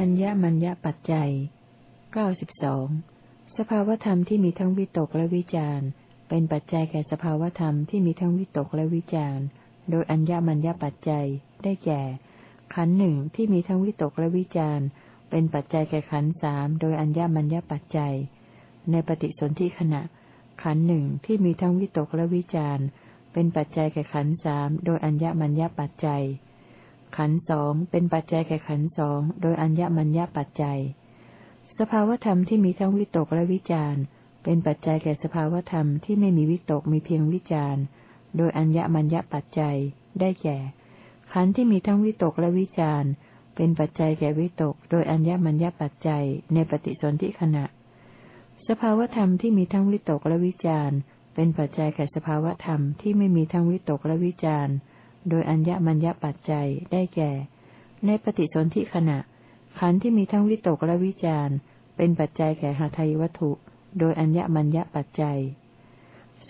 อัญญมัญญปัจจัยเก้าสิบสองสภาวธรรมที่มีทั้งวิตกและวิจารณ์ เป็นปัจจัยแก่สภาวธรรมที่มีทั้งวิตกและวิจารณ์ โดยอัญญมัญญปัจจัยได้แก่ ขันหนึ่งที่มีทั้งวิตกและวิจารณ์ เป็นปัจจัยแก่ขันสามโดยอัญญมัญญปัจจัย ในปฏิสนธิขณะ ขันหนึ่งที่มีทั้งวิตกและวิจารณ์ เป็นปัจจัยแก่ขันสามโดยอัญญมัญญปัจจัย ขันสองเป็นปัจจัยแก่ขันสองโดยอัญญมัญญปัจจัย สภาวธรรมที่มีทั้งวิตกและวิจารณ์เป็นปัจจัยแก่สภาวธรรมที่ไม่มีวิตกมีเพียงวิจารณ์โดยอัญญมัญญปัจจัย ได้แก่ ขันธ์ที่มีทั้งวิตกและวิจารณ์เป็นปัจจัยแก่วิตก โดยอัญญมัญญปัจจัยในปฏิสนธิขณะ สภาวธรรมที่มีทั้งวิตกและวิจารณ์ เป็นปัจจัยแก่สภาวธรรมที่ไม่มีทั้งวิตกและวิจารณ์ โดยอัญญมัญญปัจจัยได้แก่ ในปฏิสนธิขณะ ขันธ์ที่มีทั้งวิตกและวิจารณ์ เป็นปัจจัยแก่หาไทยวัตถุ โดยอัญญมัญญปัจจัย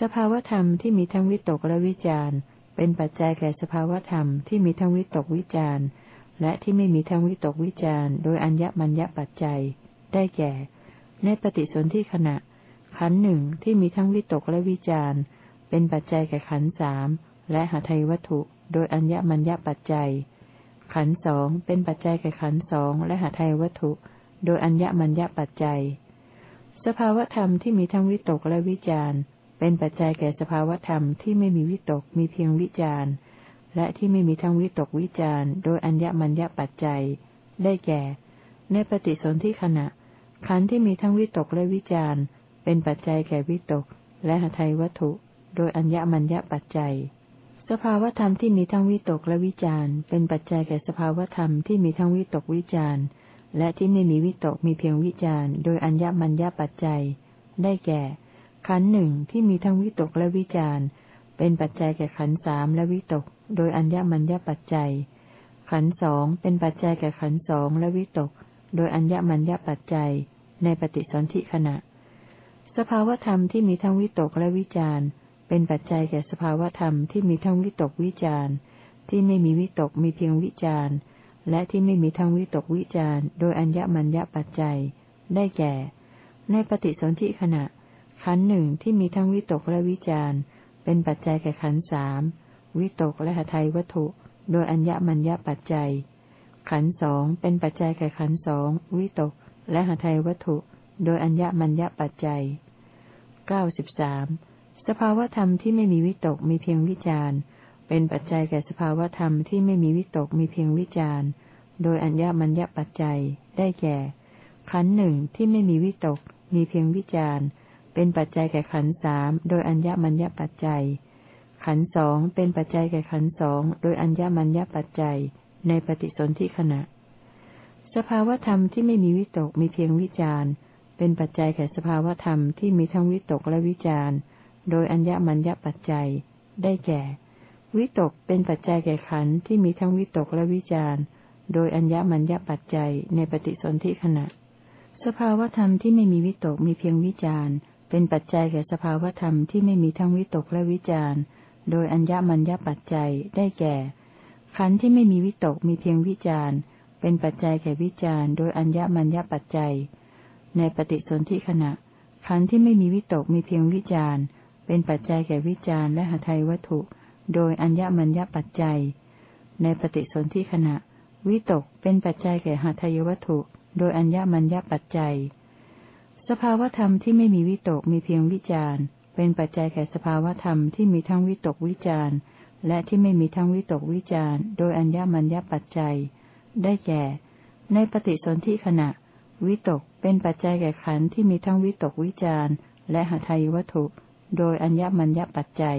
สภาวธรรมที่มีทั้งวิตกและวิจารเป็นปัจจัยแก่สภาวธรรมที่มีทั้งวิตกวิจารและที่ไม่มีทั้งวิตกวิจารโดยอัญญมัญญปัจจัย ได้แก่ ในปฏิสนธิขณะ ขันหนึ่งที่มีทั้งวิตกและวิจารเป็นปัจจัยแก่ขันสามและหาไทยวัตถุโดยอัญญมัญญปัจจัย ขันสองเป็นปัจจัยแก่ขันสองและหาไทยวัตถุ โดยอัญญมัญญปัจจัย สภาวธรรมที่มีทั้งวิตกและวิจารเป็นปัจจัยแก่สภาวธรรมที่ไม่มีวิตกมีเพียงวิจารและที่ไม่มีทั้งวิตกวิจารโดยอัญญมัญญปัจจัย ได้แก่ ในปฏิสนธิขณะ ขันธ์ที่มีทั้งวิตกและวิจาร เป็นปัจจัยแก่วิตก และหทัยวัตถุ โดยอัญญมัญญปัจจัย สภาวธรรมที่มีทั้งวิตกและวิจารเป็นปัจจัยแก่สภาวธรรมที่มีทั้งวิตกวิจารและที่ไม่มีวิตกมีเพียงวิจารโดยอัญญมัญญปัจจัย ได้แก่ ขันหนึ่งที่มีทั้งวิตกและวิจารเป็นปัจจัยแก่ขันสามและวิตก โดยอัญญมัญญปัจจัย ขันสองเป็นปัจจัยแก่ขันสองและวิตก โดยอัญญมัญญปัจจัย ในปฏิสนธิขณะ สภาวธรรมที่มีทั้งวิตกและวิจารเป็นปัจจัยแก่สภาวธรรมที่มีทั้งวิตกวิจารที่ไม่มีวิตกมีเพียงวิจารและที่ไม่มีทั้งวิตกวิจารโดยอัญญมัญญปัจจัย ได้แก่ ในปฏิสนธิขณะ ขันหนึ่งที่มีทั้งวิตกและวิจารเป็นปัจจัยแก่ขันสามวิตกและหทัยวัตถุ โดยอัญญมัญญปัจจัย ขันสองเป็นปัจจัยแก่ขันสองวิตกและหทัยวัตถุ โดยอัญญมัญญปัจจัยเก้าสิบสามสภาวธรรมที่ไม่มีวิตกมีเพียงวิจารณ์ เป็นปัจจัยแก่สภาวธรรมที่ไม่มีวิตกมีเพียงวิจารณ์ โดยอัญญมัญญปัจจัยได้แก่ ขันหนึ่งที่ไม่มีวิตก มีเพียงวิจารณ์ เป็นปัจจัยแก่ขันสามโดยอัญญมัญญปัจจัย ขันสองเป็นปัจจัยแก่ขันสองโดยอัญญมัญญปัจจัย ในปฏิสนธิขณะ สภาวธรรมที่ไม่มีวิตกมีเพียงวิจารณ์ เป็นปัจจัยแก่สภาวธรรมที่มีทั้งวิตกและวิจารณ์ โดยอัญญมัญญปัจจัย ได้แก่ วิตกเป็นปัจจัยแก่ขันธ์ที่มีทั้งวิตกและวิจารโดยอัญญมัญญปัจจัยในปฏิสนธิขณะ สภาวธรรมที่ไม่มีวิตกมีเพียงวิจารเป็นปัจจัยแก่สภาวธรรมที่ไม่มีทั้งวิตกและวิจารโดยอัญญมัญญปัจจัย ได้แก่ ขันธ์ที่ไม่มีวิตกมีเพียงวิจารเป็นปัจจัยแก่วิจารโดยอัญญมัญญปัจจัย ในปฏิสนธิขณะ ขันธ์ที่ไม่มีวิตกมีเพียงวิจารเป็นปัจจัยแก่วิจารและหทัยวัตถุ โดยอัญญมัญญปัจจัย ในปฏิสนธิขณะ วิตกเป็นปัจจัยแก่หาทายวัตถุ โดยอัญญมัญญปัจจัย สภาวธรรมที่ไม่มีวิตกมีเพียงวิจารเป็นปัจจัยแก่สภาวธรรมที่มีทั้งวิตกวิจารและที่ไม่มีทั้งวิตกวิจารโดยอัญญมัญญปัจจัย ได้แก่ ในปฏิสนธิขณะ วิตก เป็นปัจจัยแก่ขันธ์ที่มีทั้งวิตกวิจารและหาทายวัตถุ โดยอัญญมัญญปัจจัย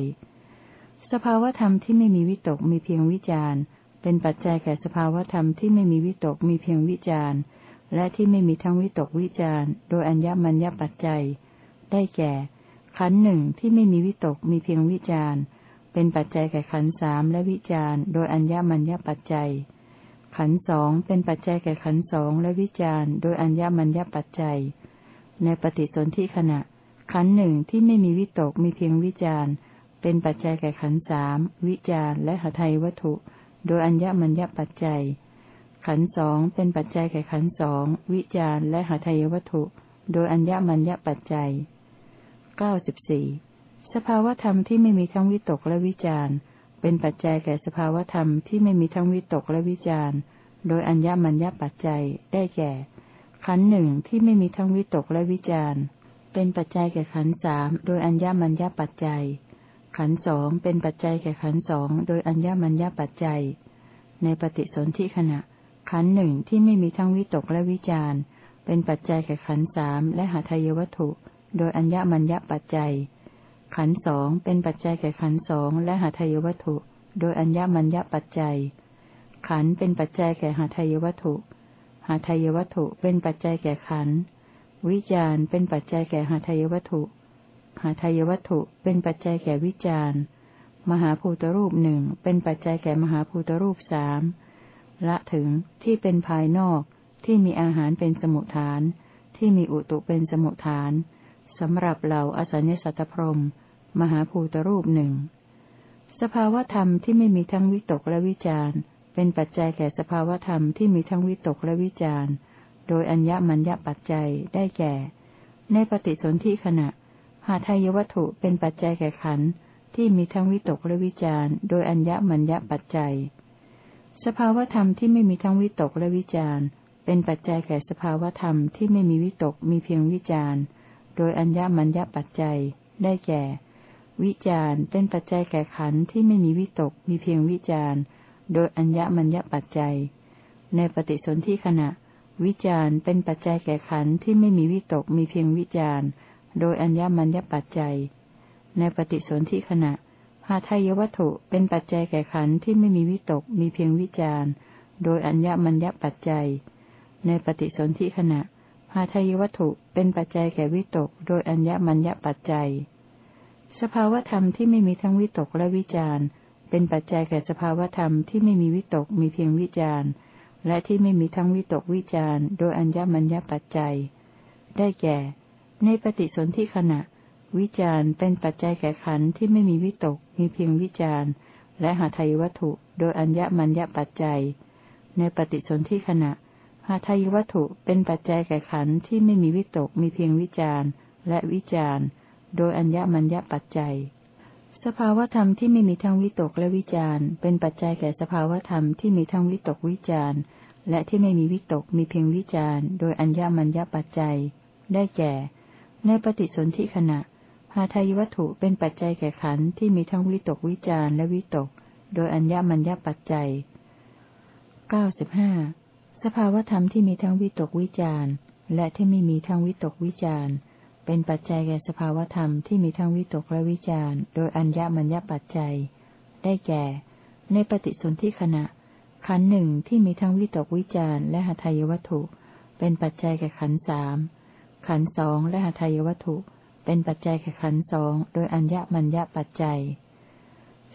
สภาวธรรมที่ไม่มีวิตกมีเพียงวิจารณ์เป็นปัจจัยแก่สภาวธรรมที่ไม่มีวิตกมีเพียงวิจารณ์และที่ไม่มีทั้งวิตกวิจารณ์โดยอัญญมัญญปัจจัย ได้แก่ ขันหนึ่งที่ไม่มีวิตกมีเพียงวิจารณ์เป็นปัจจัยแก่ขันสามและวิจารณ์โดยอัญญมัญญปัจจัย ขันสองเป็นปัจจัยแก่ขันสองและวิจารณ์โดยอัญญมัญญปัจจัย ในปฏิสนธิขณะ ขันหนึ่งที่ไม่มีวิตกมีเพียงวิจารณ์ เป็นปัจจัยแก่ขันสามวิจารและหทัยวัตถุ โดยอัญญมัญญปัจจัย ขันสองเป็นปัจจัยแก่ขันสองวิจารและหทัยวัตถุ โดยอัญญมัญญปัจจัยเก้าสิบสี่สภาวธรรมที่ไม่มีทั้งวิตกและวิจาร เป็นปัจจัยแก่สภาวธรรมที่ไม่มีทั้งวิตกและวิจารโดยอัญญมัญญปัจจัยได้แก่ ขันหนึ่งที่ไม่มีทั้งวิตกและวิจารเป็นปัจจัยแก่ขันสามโดยอัญญมัญญปัจจัย ขันสองเป็นปัจจัยแก่ขันสองโดยอัญญมัญญปัจจัย ในปฏิสนธิขณะ ขันหนึ่งที่ไม่มีทั้งวิตกและวิจารเป็นปัจจัยแก่ขันสามและหาทายวัตถุ โดยอัญญมัญญปัจจัย ขันสองเป็นปัจจัยแก่ขันสองและหาทายวัตถุ โดยอัญญมัญญปัจจัย ขันเป็นปัจจัยแก่หาทายวัตถุหาทายวัตถุเป็นปัจจัยแก่ขัน วิจารเป็นปัจจัยแก่หาทายวัตถุ หาทายวัตถุเป็นปัจจัยแก่วิจารมหาภูตรูปหนึ่งเป็นปัจจัยแก่มหาภูตรูปสามละถึงที่เป็นภายนอกที่มีอาหารเป็นสมุทฐาน ที่มีอุตุเป็นสมุทฐานสำหรับเหล่าอสัญญสัตตพรม มหาภูตรูปหนึ่ง สภาวธรรมที่ไม่มีทั้งวิตกและวิจารเป็นปัจจัยแก่สภาวธรรมที่มีทั้งวิตกและวิจารโดยอัญญมัญญปัจจัยได้แก่ ในปฏิสนธิขณะ หาทายวัตถุเป็นปัจจัยแก่ขันธ์ที่มีทั้งวิตกและวิจารโดยอัญญมัญญปัจจัย สภาวธรรมที่ไม่มีทั้งวิตกและวิจารเป็นปัจจัยแก่สภาวธรรมที่ไม่มีวิตกมีเพียงวิจารโดยอัญญมัญญปัจจัยได้แก่ วิจารเป็นปัจจัยแก่ขันธ์ที่ไม่มีวิตกมีเพียงวิจารโดยอัญญมัญญปัจจัย ในปฏิสนธิขณะ วิจารเป็นปัจจัยแก่ขันธ์ที่ไม่มีวิตกมีเพียงวิจารโดยอัญญมัญญปัจจัย ในปฏิสนธิขณะหาทายวัตถุเป็นปัจจัยแก่ขันธ์ที่ไม่มีวิตกมีเพียงวิจารโดยอัญญมัญญปัจจัย ในปฏิสนธิขณะหาทายวัตถุเป็นปัจจัยแก่วิตก โดยอัญญมัญญปัจจัย สภาวธรรมที่ไม่มีทั้งวิตกและวิจารเป็นปัจจัยแก่สภาวธรรมที่ไม่มีวิตกมีเพียงวิจารและที่ไม่มีทั้งวิตกวิจารโดยอัญญมัญญปัจจัย ได้แก่ ในปฏิสนธิขณะ วิจารเป็นปัจจัยแก่ขันธ์ที่ไม่มีวิตกมีเพียงวิจารและหาไทยวัตถุ โดยอัญญมัญญปัจจัย ในปฏิสนธิขณะหาไทยวัตถุเป็นปัจจัยแก่ขันธ์ที่ไม่มีวิตกมีเพียงวิจารและวิจาร โดยอัญญมัญญปัจจัย สภาวธรรมที่ไม่มีทั้งวิตกและวิจารเป็นปัจจัยแก่สภาวธรรมที่มีทั้งวิตกวิจารและที่ไม่มีวิตกมีเพียงวิจารโดยอัญญมัญญปัจจัย ได้แก่ ในปฏิสนธิขณะหาทายวัตถุเป็นปัจจัยแก่ขันธ์ที่มีทั้งวิตกวิจารและวิตก โดยอัญญมัญญปัจจัยเก้าสิบห้าสภาวธรรมที่มีทั้งวิตกวิจารและที่ไม่มีทั้งวิตกวิจาร เป็นปัจจัยแก่สภาวธรรมที่มีทั้งวิตกและวิจารโดยอัญญมัญญปัจจัย ได้แก่ ในปฏิสนธิขณะ ขันหนึ่งที่มีทั้งวิตกวิจารและหาทายวัตถุ เป็นปัจจัยแก่ขันสามขันสองและหาทายวัตถุ เป็นปัจจัยแก่ขันสองโดยอัญญมัญญปัจจัย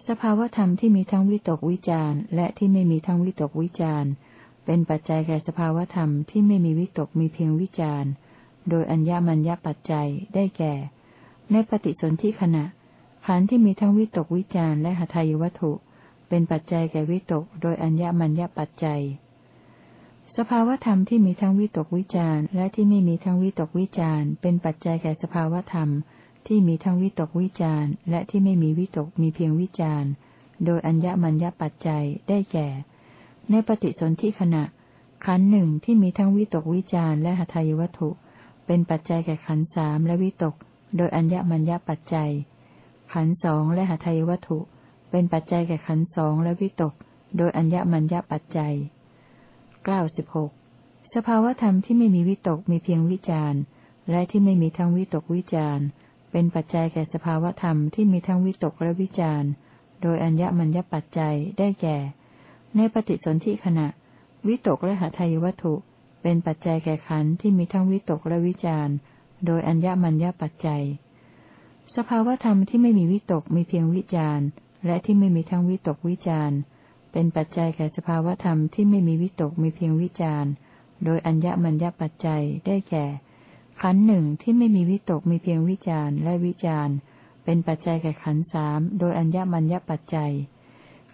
สภาวธรรมที่มีทั้งวิตกวิจารและที่ไม่มีทั้งวิตกวิจารเป็นปัจจัยแก่สภาวธรรมที่ไม่มีวิตกมีเพียงวิจาร โดยอัญญมัญญปัจจัยได้แก่ ในปฏิสนธิขณะ ขันธ์ที่มีทั้งวิตกวิจารและหทายวัตถุ เป็นปัจจัยแก่วิตก โดยอัญญมัญญปัจจัย สภาวธรรมที่มีทั้งวิตกวิจารและที่ไม่มีทั้งวิตกวิจารเป็นปัจจัยแก่สภาวธรรม ที่มีทั้งวิตกวิจารและที่ไม่มีวิตกมีเพียงวิจารโดยอัญญมัญญปัจจัยได้แก่ ในปฏิสนธิขณะขันหนึ่งที่มีทั้งวิตกวิจารและหทัยวัตถุ เป็นปัจจัยแก่ขันสามและวิตก โดยอัญญมัญญปัจจัย ขันสองและหทัยวัตถุ เป็นปัจจัยแก่ขันสองและวิตก โดยอัญญมัญญปัจจัยเก้าสิบหกสภาวธรรมที่ไม่มีวิตกมีเพียงวิจารณ์และที่ไม่มีทั้งวิตกวิจารณ์เป็นปัจจัยแก่สภาวธรรมที่มีทั้งวิตกและวิจารณ์โดยอัญญมัญญปัจจัยได้แก่ ในปฏิสนธิขณะ วิตกและหาทายวัตถุ เป็นปัจจัยแก่ขันที่มีทั้งวิตกและวิจารโดยอัญญมัญญปัจจัย สภาวธรรมที่ไม่มีวิตกมีเพียงวิจารและที่ไม่มีทั้งวิตกวิจารเป็นปัจจัยแก่สภาวธรรมที่ไม่มีวิตกมีเพียงวิจารโดยอัญญมัญญปัจจัยได้แก่ ขันหนึ่งที่ไม่มีวิตกมีเพียงวิจารและวิจารเเป็นปัจจัยแก่ขันสามโดยอัญญมัญญปัจจัย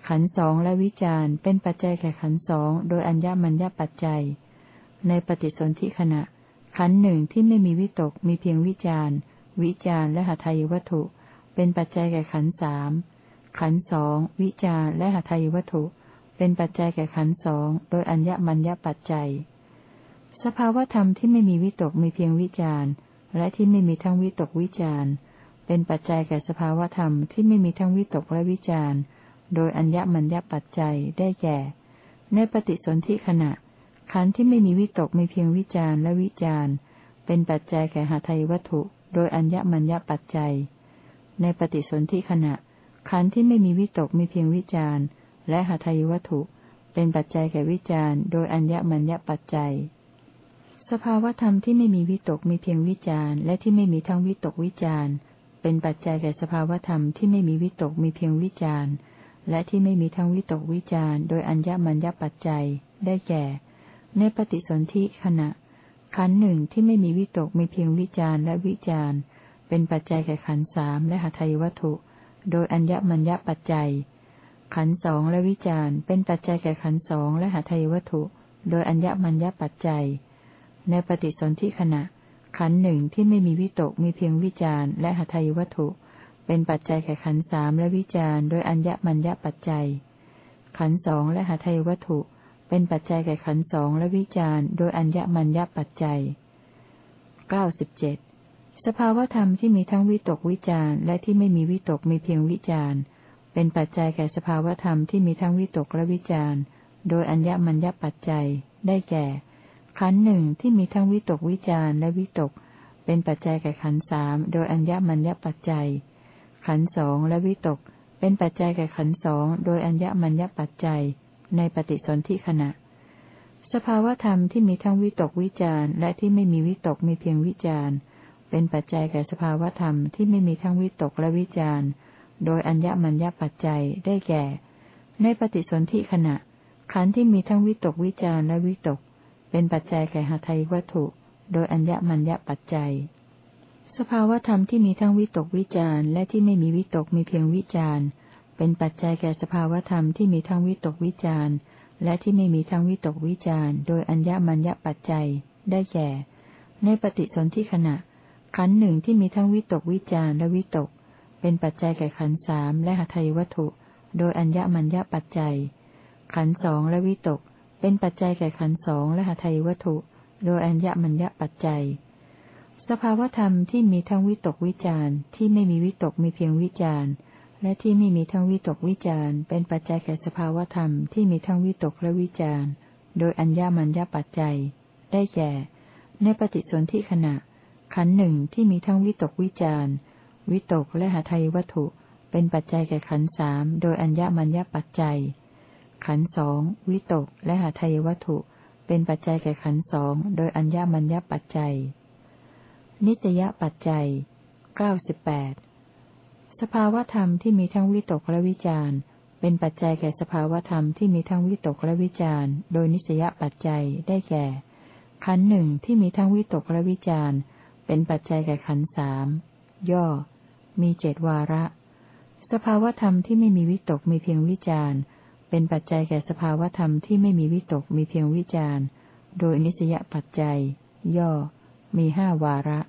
ขันสองและวิจารเป็นปัจจัยแก่ขันสองโดยอัญญมัญญปัจจัย ในปฏิสนธิขณะ ขันหนึ่งที่ไม่มีวิตกมีเพียงวิจารวิจารและหาทายวัตถุ เป็นปัจจัยแก่ขันสามขันสองวิจารและหาทายวัตถุ เป็นปัจจัยแก่ขันสองโดยอัญญมัญญปัจจัย สภาวธรรมที่ไม่มีวิตกมีเพียงวิจารและที่ไม่มีทั้งวิตกวิจารเป็นปัจจัยแก่สภาวธรรมที่ไม่มีทั้งวิตกและวิจารโดยอัญญมัญญปัจจัยได้แก่ ในปฏิสนธิขณะ ขันธ์ที่ไม่มีวิตกมีเพียงวิจารและวิจารเป็นปัจจัยแก่หาไทยวัตถุ โดยอัญญมัญญปัจจัย ในปฏิสนธิขณะ ขันธ์ที่ไม่มีวิตกมีเพียงวิจารและหาไทยวัตถุ เป็นปัจจัยแก่วิจารโดยอัญญมัญญปัจจัย สภาวธรรมที่ไม่มีวิตกมีเพียงวิจารและที่ไม่มีทั้งวิตกวิจารเป็นปัจจัยแก่สภาวธรรมที่ไม่มีวิตกมีเพียงวิจารและที่ไม่มีทั้งวิตกวิจารโดยอัญญมัญญปัจจัยได้แก่ ในปฏิสนธิขณะ ขันหนึ่งที่ไม่มีวิตกมีเพียงวิจารและวิจารเป็นปัจจัยแก่ขันสามและหาทายวัตถุ โดยอัญญมัญญปัจจัย ขันสองและวิจารเป็นปัจจัยแก่ขันสองและหาทายวัตถุ โดยอัญญมัญญปัจจัย ในปฏิสนธิขณะ ขันหนึ่งที่ไม่มีวิตกมีเพียงวิจารและหาทายวัตถุ เป็นปัจจัยแก่ขันสามและวิจารโดยอัญญมัญญปัจจัย ขันสองและหาไทยวัตถุ เป็นปัจจัยแก่ขันสองและวิจารโดยอัญญมัญญปัจจัยเก้าสิบเจ็ดสภาวธรรมที่มีทั้งวิตกวิจารและที่ไม่มีวิตกมีเพียงวิจารเป็นปัจจัยแก่สภาวธรรมที่มีทั้งวิตกและวิจารโดยอัญญมัญญปัจจัย ได้แก่ ขันหนึ่งที่มีทั้งวิตกวิจารและวิตก เป็นปัจจัยแก่ขันสามโดยอัญญมัญญปัจจัย ขันสองและวิตก เป็นปัจจัยแก่ขันสองโดยอัญญมัญญปัจจัย ในปฏิสนธิขณะ สภาวธรรมที่มีทั้งวิตกวิจารและที่ไม่มีวิตกมีเพียงวิจารเป็นปัจจัยแก่สภาวธรรมที่ไม่มีทั้งวิตกและวิจารโดยอัญญมัญญปัจจัยได้แก่ ในปฏิสนธิขณะ ขันธ์ที่มีทั้งวิตกวิจารและวิตก เป็นปัจจัยแก่หาไทยวัตถุ โดยอัญญมัญญปัจจัย สภาวธรรมที่มีทั้งวิตกวิจารและที่ไม่มีวิตกมีเพียงวิจาร เป็นปัจจัยแก่สภาวธรรมที่มีทั้งวิตกวิจารและที่ไม่มีทั้งวิตกวิจารโดยอัญญมัญญปัจจัย ได้แก่ ในปฏิสนธิขณะ ขันหนึ่งที่มีทั้งวิตกวิจารและวิตก เป็นปัจจัยแก่ขันสามและหทัยวัตถุ โดยอัญญมัญญปัจจัย ขันสองและวิตก เป็นปัจจัยแก่ขันสองและหทัยวัตถุ โดยอัญญมัญญปัจจัย สภาวธรรมที่มีทั้งวิตกวิจารที่ไม่มีวิตกมีเพียงวิจาร และที่ไม่มีทั้งวิตกวิจารเป็นปัจจัยแก่สภาวธรรมที่มีทั้งวิตกและวิจารโดยอัญญามัญญปัจจัย ได้แก่ ในปฏิสนธิขณะ ขันหนึ่งที่มีทั้งวิตกวิจารวิตกและหาไทยวัตถุ เป็นปัจจัยแก่ขันสามโดยอัญญามัญญปัจจัย ขันสองวิตกและหาไทยวัตถุ เป็นปัจจัยแก่ขันสองโดยอัญญามัญญปัจจัย นิจยปัจจัยเก้าสิบแปด สภาวธรรมที่มีทั้งวิตกและวิจารเป็นปัจจัยแก่สภาวธรรมที่มีทั้งวิตกและวิจารโดยนิสยปัจจัยได้แก่ ขันหนึ่งที่มีทั้งวิตกและวิจารเป็นปัจจัยแก่ขันสามย่อ มีเจดวาระ สภาวธรรมที่ไม่มีวิตกมีเพียงวิจารเป็นปัจจัยแก่สภาวธรรมที่ไม่มีวิตกมีเพียงวิจารโดยนิสยปัจจัย ย่อ มีห้าวาระ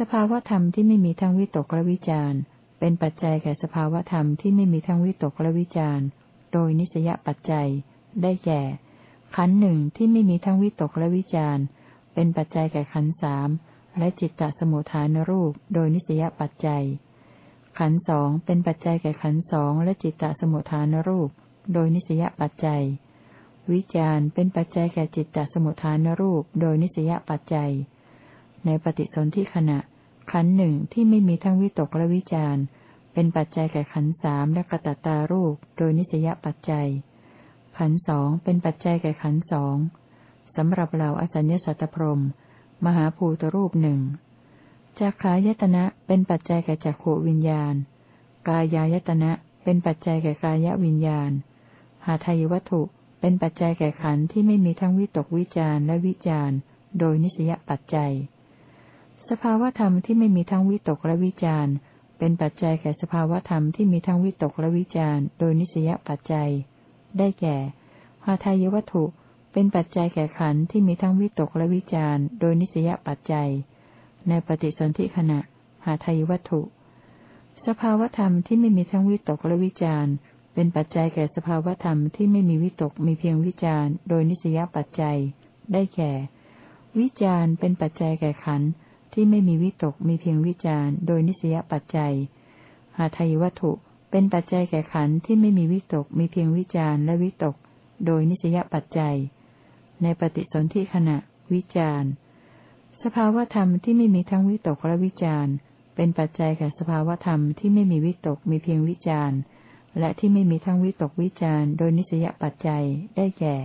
สภาวธรรมที่ไม่มีทั้งวิตกและวิจารเป็นปัจจัยแก่สภาวธรรมที่ไม่มีทั้งวิตกและวิจารโดยนิสยปัจจัย ได้แก่ ขันหนึ่งที่ไม่มีทั้งวิตกและวิจารเป็นปัจจัยแก่ขันสามและจิตตสมุทฐานรูป โดยนิสยปัจจัย ขันสองเป็นปัจจัยแก่ขันสองและจิตตสมุทฐานรูป โดยนิสยปัจจัย วิจารเป็นปัจจัยแก่จิตตสมุทฐานรูป โดยนิสยปัจจัย ในปฏิสนธิขณะ ขันหนึ่งที่ไม่มีทั้งวิตกและวิจารเป็นปัจจัยแก่ขันสามและกระตตารูป โดยนิสยปัจจัย ขันสองเป็นปัจจัยแก่ขันสองสำหรับเราอสัญญสัตตพรมมหาภูตรูปหนึ่งจักขายตนะเป็นปัจจัยแก่จักขวิญญาณ กายายตนะเป็นปัจจัยแก่กายวิญญาณ หาทายวัตถุเป็นปัจจัยแก่ขันธ์ที่ไม่มีทั้งวิตกวิจารและวิจารโดยนิสยปัจจัย สภาวธรรมที่ไม่มีทั้งวิตกและวิจารเป็นปัจจัยแก่สภาวธรรมที่มีทั้งวิตกและวิจารโดยนิสยปัจจัย ได้แก่หาทายวัตถุ เป็นปัจจัยแก่ขันธ์ที่มีทั้งวิตกและวิจารโดยนิสยปัจจัย ในปฏิสนธิขณะหาทายวัตถุ สภาวธรรมที่ไม่มีทั้งวิตกและวิจารเป็นปัจจัยแก่สภาวธรรมที่ไม่มีวิตกมีเพียงวิจารโดยนิสยปัจจัย ได้แก่ วิจารเป็นปัจจัยแก่ขันธ์ ที่ไม่มีวิตกมีเพียงวิจารโดยนิสยปัจจัย หาทายวัตถุเป็นปัจจัยแก่ขันธ์ที่ไม่มีวิตกมีเพียงวิจารและวิตก โดยนิสยปัจจัย ในปฏิสนธิขณะ วิจารสภาวธรรมที่ไม่มีทั้งวิตกและวิจารเป็นปัจจัยแก่สภาวธรรมที่ไม่มีวิตกมีเพียงวิจารและที่ไม่มีทั้งวิตกวิจารโดยนิสยปัจจัยได้แก่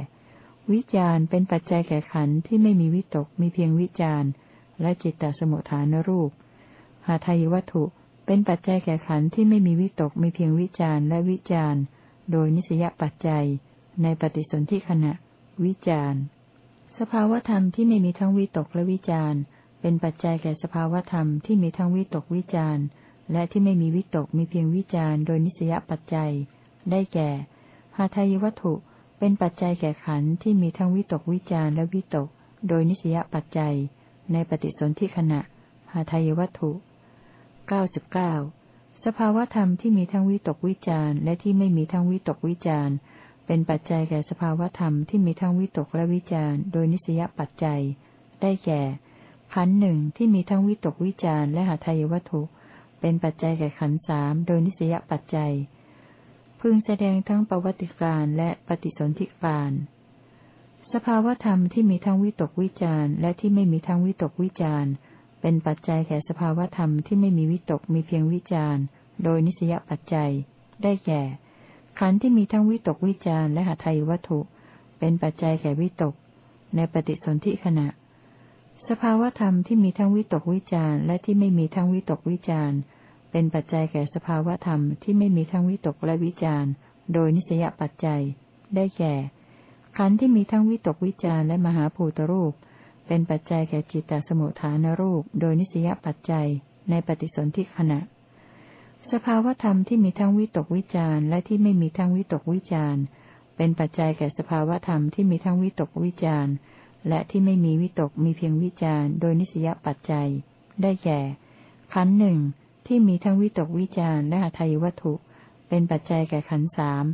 วิจารเป็นปัจจัยแก่ขันธ์ที่ไม่มีวิตกมีเพียงวิจาร และจิตตสมุทฐานรูป หาทายวัตถุเป็นปัจจัยแก่ขันธ์ที่ไม่มีวิตกมีเพียงวิจารและวิจารโดยนิสยปัจจัย ในปฏิสนธิขณะ วิจารสภาวธรรมที่ไม่มีทั้งวิตกและวิจารเป็นปัจจัยแก่สภาวธรรมที่มีทั้งวิตกวิจารและที่ไม่มีวิตกมีเพียงวิจารโดยนิสยปัจจัย ได้แก่หาทายวัตถุเป็นปัจจัยแก่ขันธ์ที่มีทั้งวิตกวิจารและวิตก โดยนิสยปัจจัย ในปฏิสนธิขณะ หาทายวัตถุเก้าสิบเก้าสภาวธรรมที่มีทั้งวิตกวิจารและที่ไม่มีทั้งวิตกวิจารเป็นปัจจัยแก่สภาวธรรมที่มีทั้งวิตกและวิจารโดยนิสยปัจจัย ได้แก่ขันหนึ่งที่มีทั้งวิตกวิจารและหาทายวัตถุ เป็นปัจจัยแก่ขันสามโดยนิสยปัจจัย พึงแสดงทั้งประวัติการและปฏิสนธิการ สภาวธรรมที่มีทั้งวิตกวิจารและที่ไม่มีทั้งวิตกวิจารเป็นปัจจัยแก่สภาวธรรมที่ไม่มีวิตกมีเพียงวิจารโดยนิสยปัจจัย ได้แก่ ขันธ์ที่มีทั้งวิตกวิจารและหาไทยวัตถุ เป็นปัจจัยแก่วิตก ในปฏิสนธิขณะ สภาวธรรมที่มีทั้งวิตกวิจารและที่ไม่มีทั้งวิตกวิจารเป็นปัจจัยแก่สภาวธรรมที่ไม่มีทั้งวิตกและวิจารโดยนิสยปัจจัย ได้แก่ ขันธ์ที่มีทั้งวิตกวิจารและมหาภูตรูป เป็นปัจจัยแก่จิตตสมุทฐานรูป โดยนิสยปัจจัยในปฏิสนธิขณะ สภาวธรรมที่มีทั้งวิตกวิจารและที่ไม่มีทั้งวิตกวิจารเป็นปัจจัยแก่สภาวธรรมที่มีทั้งวิตกวิจารและที่ไม่มีวิตกมีเพียงวิจารโดยนิสยปัจจัย ได้แก่ ขันหนึ่งที่มีทั้งวิตกวิจารและหาทายวัตถุ เป็นปัจจัยแก่ขันสาม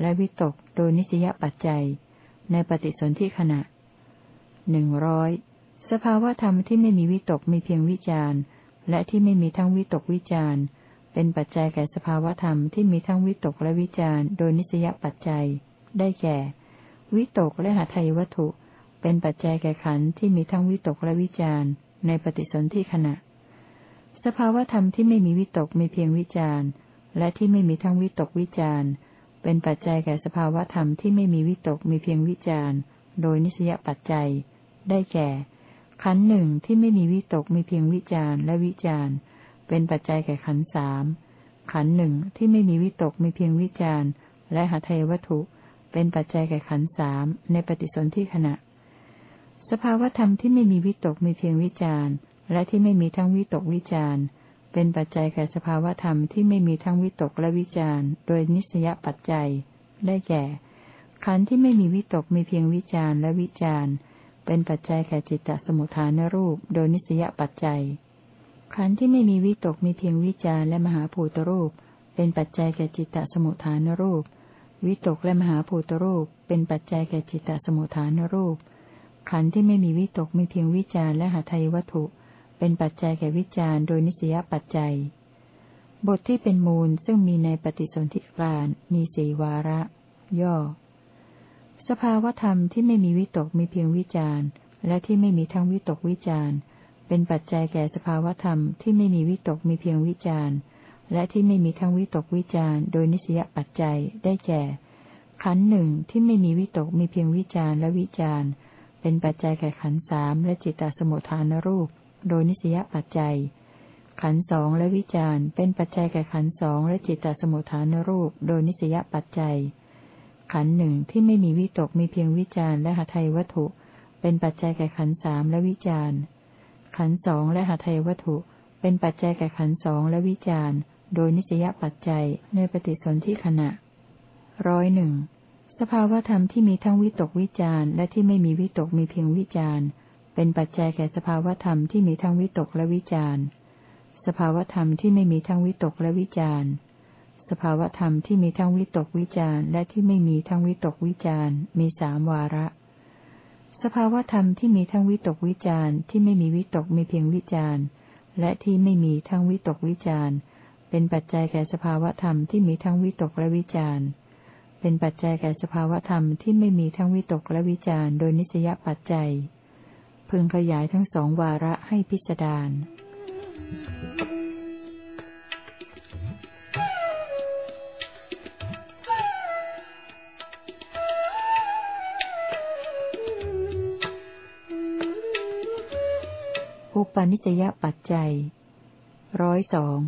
และวิตกโดยนิสยปัจจัย ในปฏิสนธิขณะหนึ่งร้อยสภาวธรรมที่ไม่มีวิตกมีเพียงวิจารและที่ไม่มีทั้งวิตกวิจารเป็นปัจจัยแก่สภาวธรรมที่มีทั้งวิตกและวิจารโดยนิสยปัจจัย ได้แก่ วิตกและหาไทยวัตถุ เป็นปัจจัยแก่ขันธ์ที่มีทั้งวิตกและวิจารในปฏิสนธิขณะ สภาวธรรมที่ไม่มีวิตกมีเพียงวิจารและที่ไม่มีทั้งวิตกวิจาร เป็นปัจจัยแก่สภาวธรรมที่ไม่มีวิตกมีเพียงวิจารโดยนิสยปัจจัย ได้แก่ ขันหนึ่งที่ไม่มีวิตกมีเพียงวิจารและวิจารเป็นปัจจัยแก่ขันสามขันหนึ่งที่ไม่มีวิตกมีเพียงวิจารและหาเทวัตถุ เป็นปัจจัยแก่ขันสามในปฏิสนธิขณะ สภาวธรรมที่ไม่มีวิตกมีเพียงวิจารและที่ไม่มีทั้งวิตกวิจาร เป็นปัจจัยแก่สภาวธรรมที่ไม่มีทั้งวิตกและวิจารโดยนิสยปัจจัย ได้แก่ ขันธ์ที่ไม่มีวิตกมีเพียงวิจารและวิจารเป็นปัจจัยแก่จิตตสมุทฐานรูป โดยนิสยปัจจัย ขันธ์ที่ไม่มีวิตกมีเพียงวิจารและมหาภูตรูป เป็นปัจจัยแก่จิตตสมุทฐานรูป วิตกและมหาภูตรูป เป็นปัจจัยแก่จิตตสมุทฐานรูป ขันธ์ที่ไม่มีวิตกมีเพียงวิจารและหาไทยวัตถุ เป็นปัจจัยแก่วิจารโดยนิสยปัจจัย บทที่เป็นมูลซึ่งมีในปฏิสนธิการมีสี่วาระ ย่อ สภาวธรรมที่ไม่มีวิตกมีเพียงวิจารและที่ไม่มีทั้งวิตกวิจารเป็นปัจจัยแก่สภาวธรรมที่ไม่มีวิตกมีเพียงวิจารณ์และที่ไม่มีทั้งวิตกวิจารณ์โดยนิสยปัจจัยได้แก่ขันหนึ่งที่ไม่มีวิตกมีเพียงวิจารณ์และวิจารณ์เป็นปัจจัยแก่ขันสามและจิตตสมุทฐานรูป โดยนิสยปัจจัย ขันสองและวิจารณ์เป็นปัจจัยแก่ขันสองและจิตตสมุทฐานรูป โดยนิสยปัจจัย ขันหนึ่งที่ไม่มีวิตกมีเพียงวิจารณ์และหาไทยวัตถุ เป็นปัจจัยแก่ขันสามและวิจารณ์ขันสองและหาไทยวัตถุ เป็นปัจจัยแก่ขันสองและวิจารณ์โดยนิสยปัจจัยในปฏิสนธิขณะร้อยหนึ่งสภาวธรรมที่มีทั้งวิตกวิจารและที่ไม่มีวิตกมีเพียงวิจาร เป็นปัจจัยแก่สภาวธรรมที่มีทั้งวิตกและวิจารสภาวธรรมที่ไม่มีทั้งวิตกและวิจารสภาวธรรมที่มีทั้งวิตกวิจารและที่ไม่มีทั้งวิตกวิจารมีสามวาระ สภาวธรรมที่มีทั้งวิตกวิจารที่ไม่มีวิตกมีเพียงวิจารและที่ไม่มีทั้งวิตกวิจารเป็นปัจจัยแก่สภาวธรรมที่มีทั้งวิตกและวิจารเป็นปัจจัยแก่สภาวธรรมที่ไม่มีทั้งวิตกและวิจารโดยนิสยปัจจัย พึงขยายทั้งสองวาระให้พิจารณาอุปนิสยปัจจัยร้อยสอง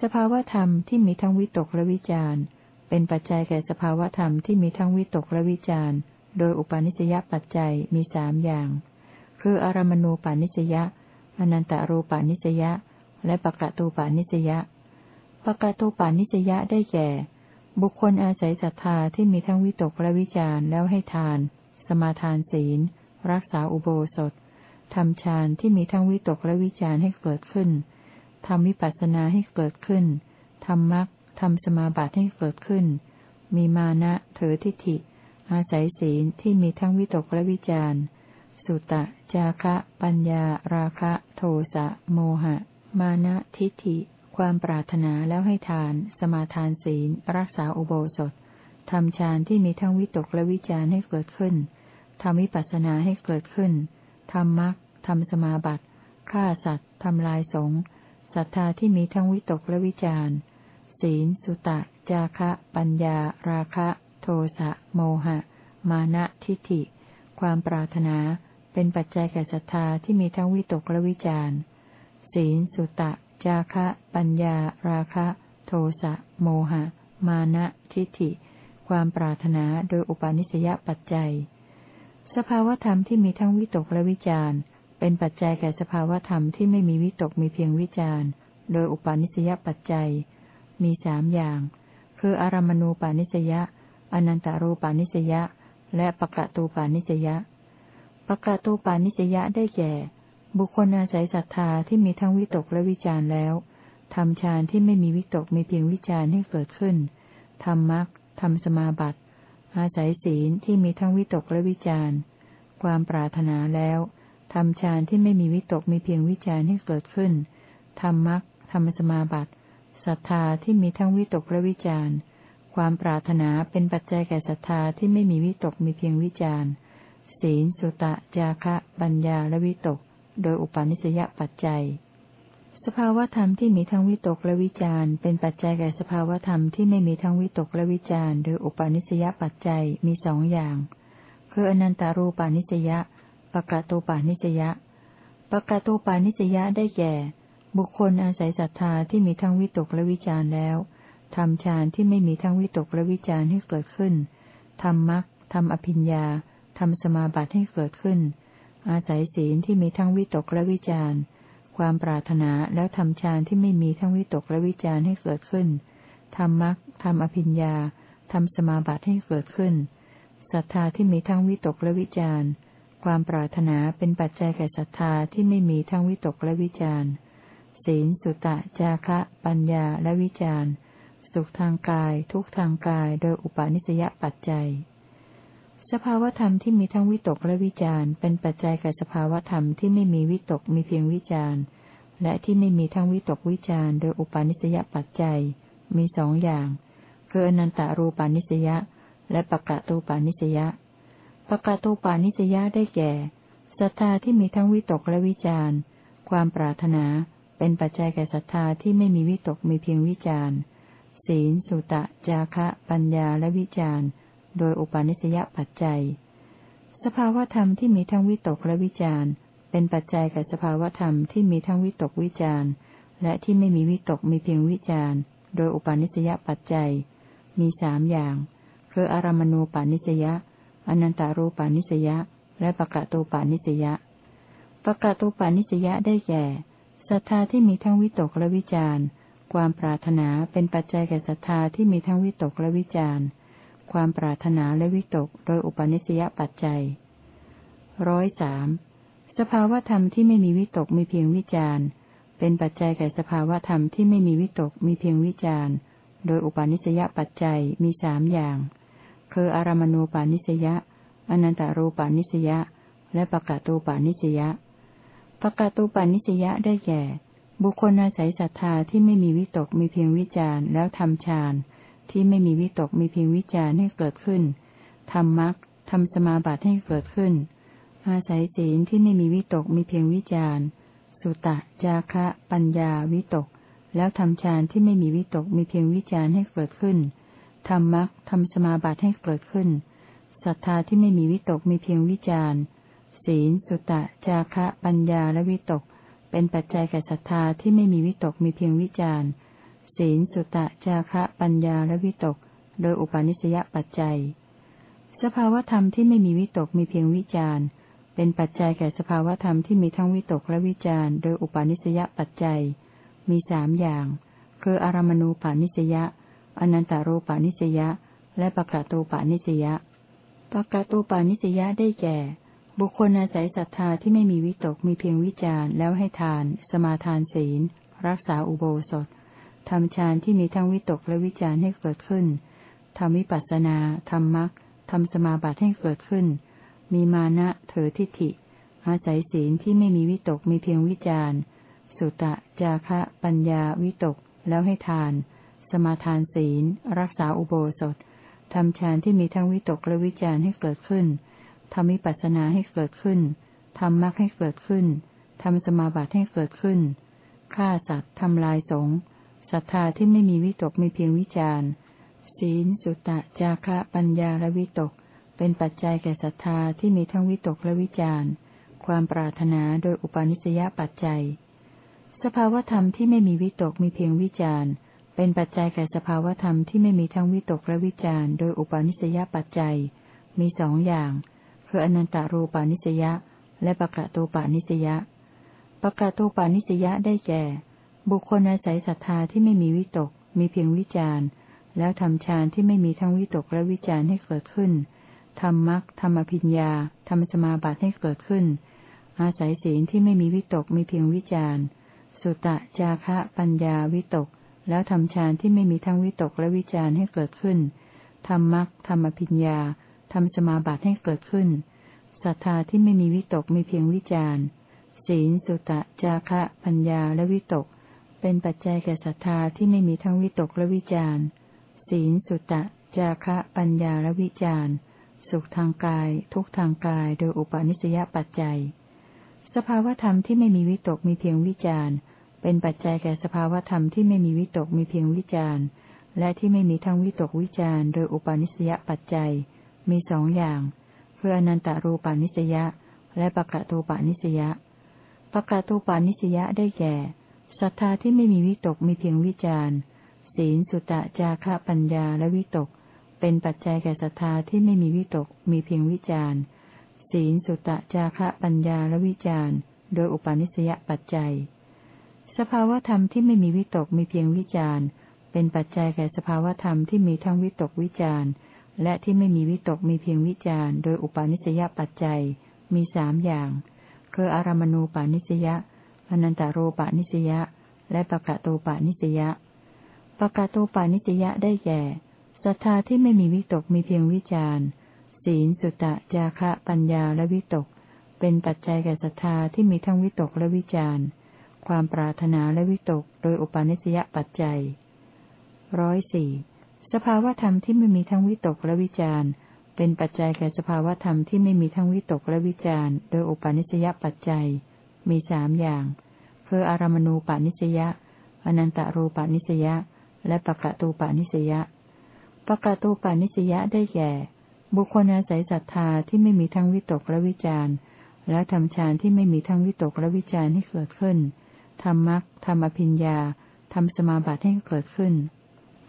สภาวธรรมที่มีทั้งวิตกและวิจารเป็นปัจจัยแก่สภาวธรรมที่มีทั้งวิตกและวิจารโดยอุปาณิสยปัจจัยมีสามอย่าง คืออารมณูปาณิสยาอนันตารูปาณิสยาและปะกะตูปาณิสยาปะกะตูปาณิสยาได้แก่ บุคคลอาศัยศรัทธาที่มีทั้งวิตกและวิจารแล้วให้ทาน สมาทานศีล รักษาอุโบสถทำฌานที่มีทั้งวิตกและวิจารให้เกิดขึ้นทำวิปัสสนาให้เกิดขึ้นทำมรรคทำสมาบัติให้เกิดขึ้น มีมานะเถอทิฏฐิ อาศัยศีลที่มีทั้งวิตกและวิจารสุตะ จาคะ ปัญญา ราคะ โทสะ โมหะ มานะทิฏฐิ ความปรารถนาแล้วให้ทาน สมาทานศีล รักษาอุโบสถทำฌานที่มีทั้งวิตกและวิจารให้เกิดขึ้นทำวิปัสสนาให้เกิดขึ้นทำมรรคทำสมาบัติฆ่าสัตว์ทำลายสงศรัทธาที่มีทั้งวิตกและวิจารศีล สุตะ จาคะ ปัญญา ราคะ โทสะ โมหะ มานะทิฏฐิ ความปรารถนา เป็นปัจจัยแก่ศรัทธาที่มีทั้งวิตกและวิจารศีล สุตะ จาคะ ปัญญา ราคะ โทสะ โมหะ มานะ ทิฏฐิ ความปรารถนาโดยอุปาณิสยปัจจัย สภาวธรรมที่มีทั้งวิตกและวิจารเป็นปัจจัยแก่สภาวธรรมที่ไม่มีวิตกมีเพียงวิจารโดยอุปาณิสยปัจจัย มีสามอย่าง คืออารมณูปานิสยาอนันตารูปานิสยาและปะกะตูปานิสยา ปะกะตูปานิสยาได้แก่ บุคคลอาศัยศรัทธาที่มีทั้งวิตกและวิจารแล้วทำฌานที่ไม่มีวิตกมีเพียงวิจารให้เกิดขึ้นทำมรรคทำสมาบัติ อาศัยศีลที่มีทั้งวิตกและวิจารความปรารถนาแล้วทำฌานที่ไม่มีวิตกมีเพียงวิจารให้เกิดขึ้นทำมรรคทำสมาบัติศรัทธาที่มีทั้งวิตกและวิจารความปรารถนาเป็นปัจจัยแก่ศรัทธาที่ไม่มีวิตกมีเพียงวิจาร ศีล สุตะ จาคะ ปัญญา และวิตก โดยอุปาณิสยปัจจัย สภาวธรรมที่มีทั้งวิตกและวิจารเป็นปัจจัยแก่สภาวธรรมที่ไม่มีทั้งวิตกและวิจารโดยอุปาณิสยปัจจัยมีสองอย่าง คืออนันตารูปาณิสยาปะกะตูปาณิสยาปะกะตูปาณิสยาได้แก่ บุคคลอาศัยศรัทธาที่มีทั้งวิตกและวิจารแล้วทำฌานที่ไม่มีทั้งวิตกและวิจารให้เกิดขึ้นทำมรรคทำอภิญญา ทำสมาบัติให้เกิดขึ้น อาศัยศีลที่มีทั้งวิตกและวิจารความปรารถนาแล้วทำฌานที่ไม่มีทั้งวิตกและวิจารให้เกิดขึ้นทำมรรคทำอภิญญาทำสมาบัติให้เกิดขึ้นศรัทธาที่มีทั้งวิตกและวิจารความปรารถนาเป็นปัจจัยแก่ศรัทธาที่ไม่มีทั้งวิตกและวิจารณ์ศีลสุตะ จาคะ ปัญญาและวิจารสุขทางกาย ทุกทางกาย โดยอุปาณิสยปัจจัย สภาวธรรมที่มีทั้งวิตกและวิจารเป็นปัจจัยแก่สภาวธรรมที่ไม่มีวิตกมีเพียงวิจารและที่ไม่มีทั้งวิตกวิจารโดยอุปาณิสยปัจจัย มีสองอย่างคืออนันตารูปานิสยาและปะกะตูปานิสยาปะกะตูปานิสยาได้แก่ศรัทธาที่มีทั้งวิตกและวิจารความปรารถนาเป็นปัจจัยแก่ศรัทธาที่ไม่มีวิตกมีเพียงวิจารศีลสุตะ จาคะ ปัญญาและวิจาร โดยอุปาณิสยปัจจัย สภาวธรรมที่มีทั้งวิตกและวิจารเป็นปัจจัยแก่สภาวธรรมที่มีทั้งวิตกวิจารและที่ไม่มีวิตกมีเพียงวิจารโดยอุปาณิสยปัจจัย มีสามอย่างคืออารมณูปาณิสยาอนันตารูปาณิสยาและปะกะตูปาณิสยาปะกะตูปาณิสยาได้แก่ศรัทธาที่มีทั้งวิตกและวิจารณ์ความปรารถนาเป็นปัจจัยแก่ศรัทธาที่มีทั้งวิตกและวิจารณ์ ความปรารถนาและวิตกโดยอุปนิสยปัจจัยร้อยสามสภาวธรรมที่ไม่มีวิตกมีเพียงวิจารณ์ เป็นปัจจัยแก่สภาวธรรมที่ไม่มีวิตกมีเพียงวิจารณ์ โดยอุปนิสยปัจจัยมีสามอย่าง คืออารมณูปานิสยาอนันตารูปานิสยาและปะกะตูปานิสยาปะกะตูปานิสยาได้แก่ บุคคลอาศัยศรัทธาที่ไม่มีวิตกมีเพียงวิจารณ์ แล้วทำฌาน ที่ไม่มีวิตกมีเพียงวิจารให้เกิดขึ้นทำมรรคทำสมาบัติให้เกิดขึ้น อาศัยศีลที่ไม่มีวิตกมีเพียงวิจารสุตะ จาคะ ปัญญา วิตก แล้วทำฌานที่ไม่มีวิตกมีเพียงวิจารให้เกิดขึ้นทำมรรคทำสมาบัติให้เกิดขึ้นศรัทธาที่ไม่มีวิตกมีเพียงวิจารศีล สุตะ จาคะ ปัญญาและวิตก เป็นปัจจัยแก่ศรัทธาที่ไม่มีวิตกมีเพียงวิจารณ์ ศีลสุตะ จาคะ ปัญญาและวิตก โดยอุปาณิสยปัจจัย สภาวธรรมที่ไม่มีวิตกมีเพียงวิจารณ์ เป็นปัจจัยแก่สภาวธรรมที่มีทั้งวิตกและวิจารโดยอุปาณิสยปัจจัย มีสามอย่าง คืออารมณูปานิสยาอนันตารูปานิสยาและปะกะตูปานิสยาปะกะตูปานิสยาได้แก่ บุคคลอาศัยศรัทธาที่ไม่มีวิตกมีเพียงวิจารแล้วให้ทาน สมาทานศีล รักษาอุโบสถ ทำฌานที่มีทั้งวิตกและวิจารให้เกิดขึ้นทำวิปัสสนาทำมรรคทำสมาบัติให้เกิดขึ้น มีมานะเถอทิฏฐิ อาศัยศีลที่ไม่มีวิตกมีเพียงวิจารสุตะ จาคะ ปัญญา วิตก แล้วให้ทาน สมาทานศีล รักษาอุโบสถทำฌานที่มีทั้งวิตกและวิจารให้เกิดขึ้นทำวิปัสสนาให้เกิดขึ้นทำมรรคให้เกิดขึ้นทำสมาบัติให้เกิดขึ้นฆ่าสัตว์ทำลายสง ศรัทธาที่ไม่มีวิตกมีเพียงวิจารศีล สุตะ จาคะปัญญาและวิตก เป็นปัจจัยแก่ศรัทธาที่มีทั้งวิตกและวิจารความปรารถนาโดยอุปาณิสยปัจจัย สภาวธรรมที่ไม่มีวิตกมีเพียงวิจารเป็นปัจจัยแก่สภาวธรรมที่ไม่มีทั้งวิตกและวิจารโดยอุปาณิสยปัจจัย มีสองอย่าง คืออนันตารูปานิสยาและปะกะตูปานิสยาปะกะตูปานิสยาได้แก่ บุคคลอาศัยศรัทธาที่ไม่มีวิตก มีเพียงวิจารณ์ แล้วทำฌานที่ไม่มีทั้งวิตกและวิจารณ์ให้เกิดขึ้นทำมรรคทำอภิญญาทำสมาบัติให้เกิดขึ้น อาศัยศีลที่ไม่มีวิตกมีเพียงวิจารสุตะจาคะปัญญาวิตก แล้วทำฌานที่ไม่มีทั้งวิตกและวิจารให้เกิดขึ้นทำมรรคทำอภิญญาทำสมาบัติให้เกิดขึ้นศรัทธาที่ไม่มีวิตกมีเพียงวิจารศีลสุตะจาคะปัญญาและวิตก เป็นปัจจัยแก่ศรัทธาที่ไม่มีทั้งวิตกและวิจารศีลสุตะ จาคะปัญญาและวิจารสุขทางกาย ทุกทางกาย โดยอุปาณิสยปัจจัย สภาวธรรมที่ไม่มีวิตกมีเพียงวิจารเป็นปัจจัยแก่สภาวธรรมที่ไม่มีวิตกมีเพียงวิจารและที่ไม่มีทั้งวิตกวิจารโดยอุปาณิสยปัจจัย มีสองอย่างคืออนันตารูปานิสยาและปะกะตูปานิสยาปะกะตูปานิสยาได้แก่ ศรัทธาที่ไม่มีวิตกมีเพียงวิจารศีลสุตะจาคะปัญญาและวิตก เป็นปัจจัยแก่ศรัทธาที่ไม่มีวิตกมีเพียงวิจารศีลสุตะจาคะปัญญาและวิจารโดยอุปาณิสยปัจจัย สภาวธรรมที่ไม่มีวิตกมีเพียงวิจารเป็นปัจจัยแก่สภาวธรรมที่มีทั้งวิตกวิจารและที่ไม่มีวิตกมีเพียงวิจารโดยอุปาณิสยปัจจัย มีสามอย่าง คืออารมณูปานิสยา อนันตารูปานิสยาและปะกะตูปานิสยาปะกะตูปานิสยาได้แก่ศรัทธาที่ไม่มีวิตกมีเพียงวิจารศีลสุตะจาคะปัญญาและวิตก เป็นปัจจัยแก่ศรัทธาที่มีทั้งวิตกและวิจารความปรารถนาและวิตก โดยอุปาณิสยปัจจัยร้อยสี่สภาวธรรมที่ไม่มีทั้งวิตกและวิจารเป็นปัจจัยแก่สภาวธรรมที่ไม่มีทั้งวิตกและวิจารโดยอุปาณิสยปัจจัย มีสามอย่าง คืออารมณูปานิสยาอนันตารูปานิสยาและปะกะตูปานิสยาปกาตูปานิสยะได้แก่ บุคคลอาศัยศรัทธาที่ไม่มีทั้งวิตกและวิจารณ์ และทำฌานที่ไม่มีทั้งวิตกและวิจารณ์ให้เกิดขึ้นทำมรรคทำอภิญญาทำสมาบัติให้เกิดขึ้น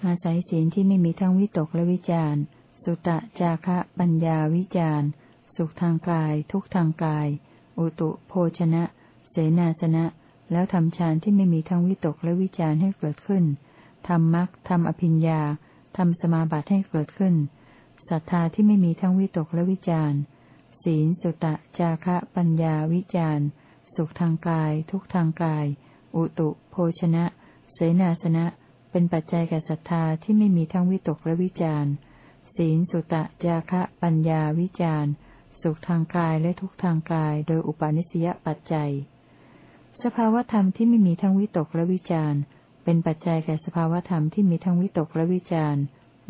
อาศัยศีลที่ไม่มีทั้งวิตกและวิจารณ์ สุตะจาคะปัญญาวิจารณ์ สุขทางกาย ทุกทางกาย อุตุโภชนะ เสนาสนะ แล้วทำฌานที่ไม่มีทั้งวิตกและวิจารให้เกิดขึ้นทำมรรคทำอภิญญาทำสมาบัติให้เกิดขึ้นศรัทธาที่ไม่มีทั้งวิตกและวิจารศีลสุตะ จาคะ ปัญญาวิจารสุขทางกาย ทุกทางกาย อุตุ โภชนะ เสนาสนะ เป็นปัจจัยแก่ศรัทธาที่ไม่มีทั้งวิตกและวิจารศีลสุตะ จาคะ ปัญญาวิจารสุขทางกายและทุกทางกาย โดยอุปาณิสยปัจจัย สภาวธรรมที่ไม่มีทั้งวิตกและวิจารเป็นปัจจัยแก่สภาวธรรมที่มีทั้งวิตกและวิจาร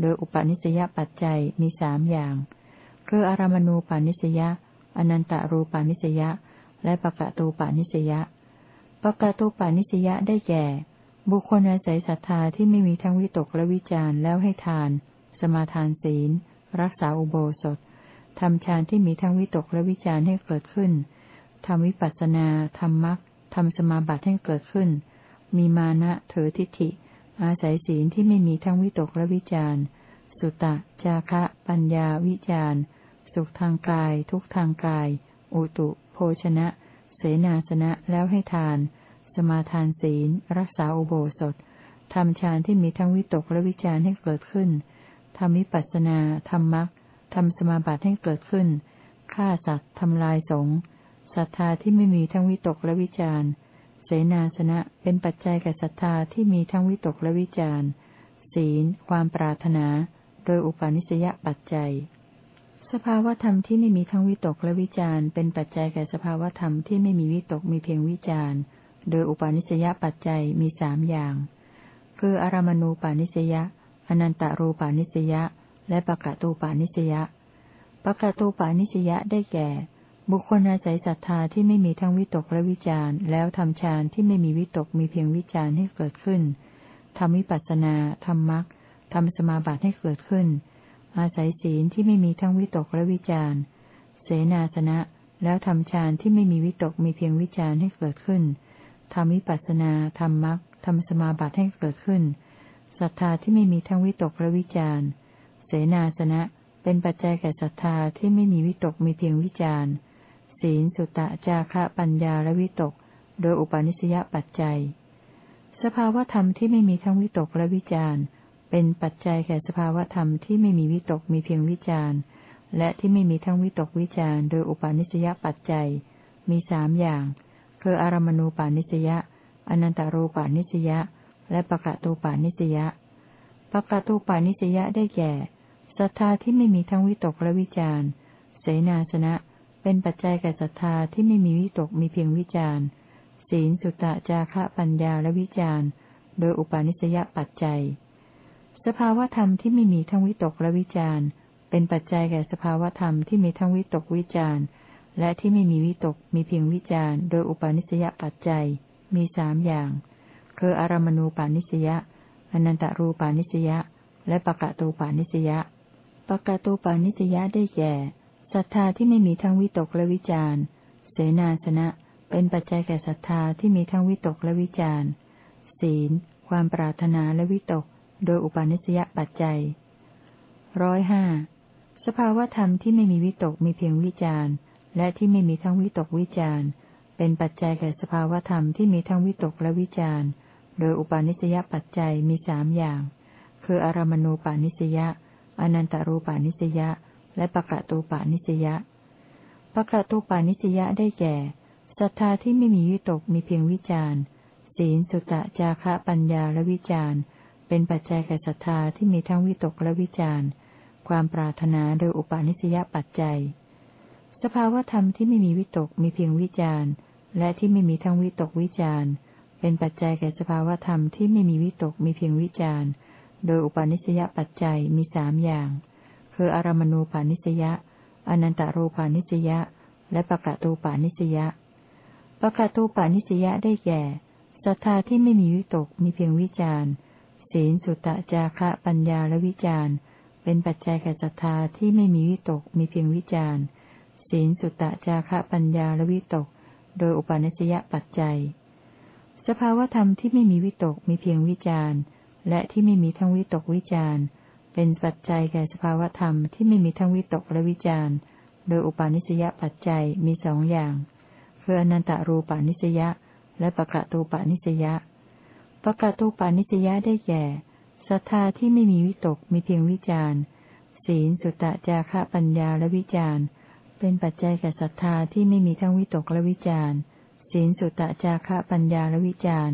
โดยอุปาณิสยปัจจัยมีสามอย่าง คืออารามณูปาณิสยาอนันตารูปาณิสยาและปะกะตูปานิสยาปะกะตูปานิสยาได้แก่ บุคคลอาศัยศรัทธาที่ไม่มีทั้งวิตกและวิจารแล้วให้ทาน สมาทานศีล รักษาอุโบสถทำฌานที่มีทั้งวิตกและวิจารให้เกิดขึ้นทำวิปัสสนาทำมรรค ทำสมาบัติให้เกิดขึ้น มีมานะเถอทิฏฐิ อาศัยศีลที่ไม่มีทั้งวิตกและวิจารสุตะ จาคะ ปัญญาวิจารสุขทางกาย ทุกทางกาย อุตุ โภชนะ เสนาสนะแล้วให้ทาน สมาทานศีล รักษาอุโบสถทำฌานที่มีทั้งวิตกและวิจารให้เกิดขึ้นทำวิปัสสนาทำมรรคทำสมาบัติให้เกิดขึ้นฆ่าสัตว์ทำลายสง ศรัทธาที่ไม่มีทั้งวิตกและวิจารเสนาสนะเป็นปัจจัยแก่ศรัทธาที่มีทั้งวิตกและวิจารศีล ความปรารถนา โดยอุปาณิสยปัจจัย สภาวธรรมที่ไม่มีทั้งวิตกและวิจารเป็นปัจจัยแก่สภาวธรรมที่ไม่มีวิตกมีเพียงวิจารโดยอุปาณิสยปัจจัยมีสามอย่าง คืออารามณูปาณิสยาอนันตารูปาณิสยาและปะกะตูปานิสยาปะกะตูปานิสยาได้แก่ บุคคลอาศัยศรัทธาที่ไม่มีทั้งวิตกและวิจารณ์ แล้วทำฌานที่ไม่มีวิตกมีเพียงวิจารณ์ให้เกิดขึ้นทำวิปัสสนาทำมรรคทำสมาบัติให้เกิดขึ้น อาศัยศีลที่ไม่มีทั้งวิตกและวิจารณ์ เสนาสนะ แล้วทำฌานที่ไม่มีวิตกมีเพียงวิจารณ์ให้เกิดขึ้นทำวิปัสสนาทำมรรคทำสมาบัติให้เกิดขึ้นศรัทธาที่ไม่มีทั้งวิตกและวิจารณ์ เสนาสนะ เป็นปัจจัยแก่ศรัทธาที่ไม่มีวิตกมีเพียงวิจาร ศีล สุตะ จาคะปัญญา และวิตก โดยอุปาณิสยปัจจัย สภาวธรรมที่ไม่มีทั้งวิตกและวิจารเป็นปัจจัยแก่สภาวธรรมที่ไม่มีวิตกมีเพียงวิจารและที่ไม่มีทั้งวิตกวิจารโดยอุปาณิสยปัจจัย มีสามอย่าง คืออารมณูปาณิสยาอนันตารูปาณิสยาและปะกะตูปาณิสยาปะกะตูปาณิสยาได้แก่ศรัทธาที่ไม่มีทั้งวิตกและวิจารเสนาสนะ เป็นปัจจัยแก่ศรัทธาที่ไม่มีวิตกมีเพียงวิจารศีลสุตะจาคะปัญญาและวิจารโดยอุปาณิสยปัจจัย สภาวธรรมที่ไม่มีทั้งวิตกและวิจารเป็นปัจจัยแก่สภาวธรรมที่มีทั้งวิตกวิจารและที่ไม่มีวิตกมีเพียงวิจารโดยอุปาณิสยปัจจัยมีสามอย่าง คืออารมณูปาณิสยาอนันตรูปาณิสยาและปะกะตูปาณิสยาปะกาตูปานิสยาได้แก่ ศรัทธาที่ไม่มีทั้งวิตกและวิจารเสนาสนะ เป็นปัจจัยแก่ศรัทธาที่มีทั้งวิตกและวิจารศีล ความปรารถนาและวิตก โดยอุปาณิสยปัจจัยร้อยห้าสภาวธรรมที่ไม่มีวิตกมีเพียงวิจารและที่ไม่มีทั้งวิตกวิจารเป็นปัจจัยแก่สภาวธรรมที่มีทั้งวิตกและวิจารโดยอุปาณิสยปัจจัยมีสามอย่าง คืออารมณูปาณิสยาอนันตารูปานิสยา และปะกะตูปานิสยาปะกะตูปานิสยาได้แก่ศรัทธาที่ไม่มีวิตกมีเพียงวิจารศีลสุตะจาคะปัญญาและวิจารเป็นปัจจัยแก่ศรัทธาที่มีทั้งวิตกและวิจารความปรารถนาโดยอุปาณิสยปัจจัย สภาวธรรมที่ไม่มีวิตกมีเพียงวิจารและที่ไม่มีทั้งวิตกวิจารเป็นปัจจัยแก่สภาวธรรมที่ไม่มีวิตกมีเพียงวิจารโดยอุปาณิสยปัจจัยมีสามอย่าง คืออารมณูปาณิสยาอนันตารูปาณิสยาและปะกะตูปาณิสยาปะกะตูปาณิสยาได้แก่ศรัทธาที่ไม่มีวิตกมีเพียงวิจารศีลสุตะจาคะปัญญาและวิจารเป็นปัจจัยแก่ศรัทธาที่ไม่มีวิตกมีเพียงวิจารศีลสุตะจาคะปัญญาและวิตก โดยอุปาณิสยปัจจัย สภาวธรรมที่ไม่มีวิตกมีเพียงวิจารและที่ไม่มีทั้งวิตกวิจาร เป็นปัจจัยแก่สภาวธรรมที่ไม่มีทั้งวิตกและวิจารโดยอุปาณิสยปัจจัยมีสองอย่าง คืออนันตารูปาณิสยาและปะกะตูปานิสยะปะกะตูปานิสยะได้แก่ศรัทธาที่ไม่มีวิตกมีเพียงวิจารศีลสุตตะจาระปัญญาและวิจารเป็นปัจจัยแก่ศรัทธาที่ไม่มีทั้งวิตกและวิจารศีลสุตตะจาระปัญญาและวิจาร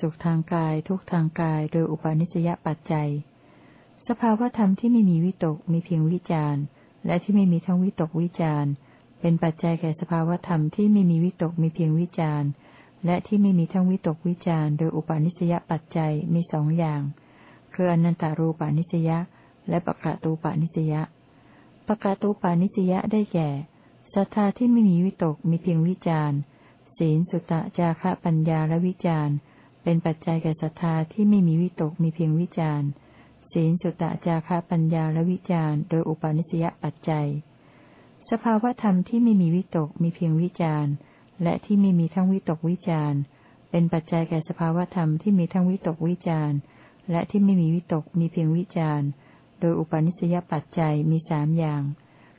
สุขทางกายทุกทางกายโดยอุปาณิสยปัจจัย สภาวธรรมที่ไม่มีวิตกมีเพียงวิจารและที่ไม่มีทั้งวิตกวิจารเป็นปัจจัยแก่สภาวธรรมที่ไม่มีวิตกมีเพียงวิจารและที่ไม่มีทั้งวิตกวิจารโดยอุปาณิสยปัจจัยมีสองอย่าง คืออนันตารูปานิสยาและปะกะตูปานิสยาปะกะตูปานิสยาได้แก่ศรัทธาที่ไม่มีวิตกมีเพียงวิจารศีลสุตะจาระปัญญาและวิจารเป็นปัจจัยแก่ศรัทธาที่ไม่มีวิตกมีเพียงวิจาร ศีลสุตะจาระปัญญาและวิจารโดยอุปาณิสยปัจจัย สภาวธรรมที่ไม่มีวิตกมีเพียงวิจารและที่ไม่มีทั้งวิตกวิจารเป็นปัจจัยแก่สภาวธรรมที่มีทั้งวิตกวิจารและที่ไม่มีวิตกมีเพียงวิจารโดยอุปาณิสยปัจจัยมีสามอย่าง